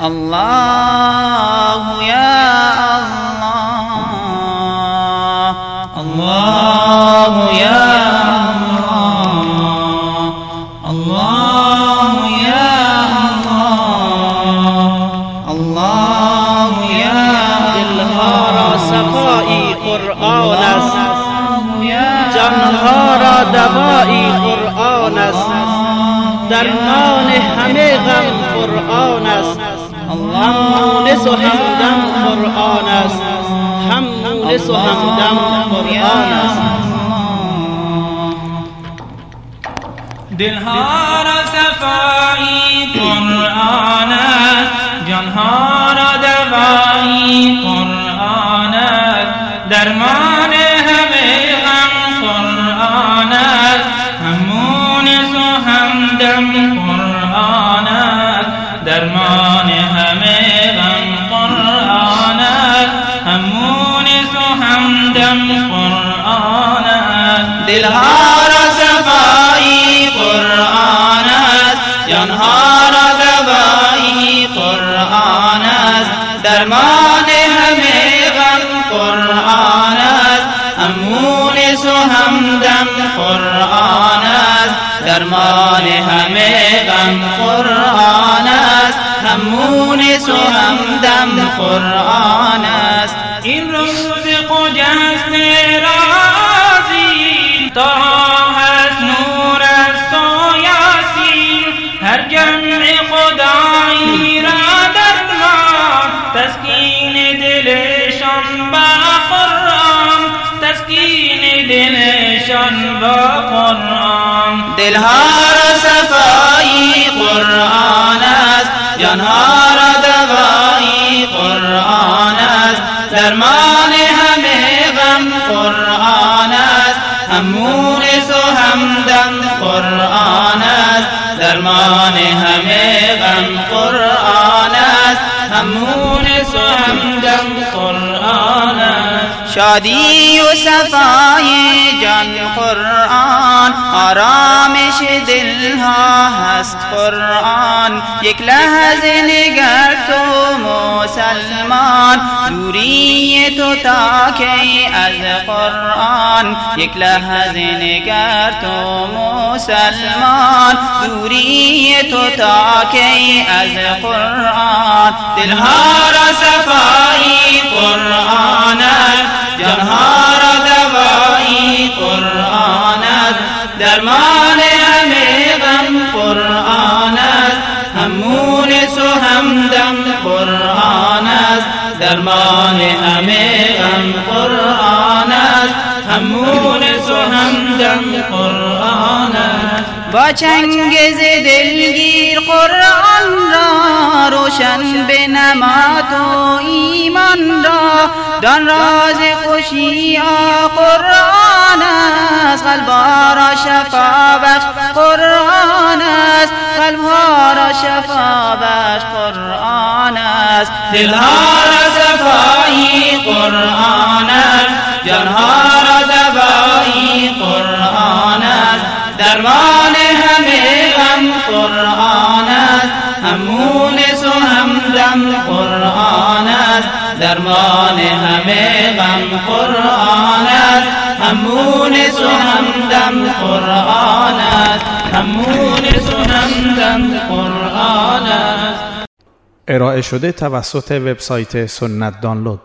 الله يا الله. الله يا الله. الله يا الله. الله يا قرآن است است درمان همه غم قرآن است هم مونس و همدم قرآن است. هم مونس و همدم قرآن است. دلها را صفایی قرآن است. جانها را دوایی قرآن است. درمان دلها را صفایی قرآن است جانها را دوایی قرآن است درمان همه غم قرآن است همون و همدم قرآن است درمان همه غم قرآن است همون و همدم قرآن تسکین دلشان با قرآن تسکین دلشان با قرآن. دلها را صفایی قرآن است جانها را دوایی قرآن است. درمان همه غم قرآن است همون و همدم قرآن است. درمان همه غم قرآن است همون و همدم قرآن. شادی و صفای جان قرآن. آرامش دلها هست قرآن. یک لحظه نگر تو مسلمان. دوری تو تا کی از قرآن. یک لحظه نگر تو مسلمان. دوری تو تا کی از قرآن. دلها را صفایی درمان همه غم قرآن است همون و همدم قرآن است با چنگز دلگیر قرآن را روشن به نمات و ایمان را. دان راز خوشی قرآن است قلبها را شفا بخش قرآن است. قلبها را شفا بخش قرآن است. دلها درمان همه غم قرآن است همون و همدم قرآن است همون و همدم قرآن است ارائه شده توسط وبسایت سنت دانلود.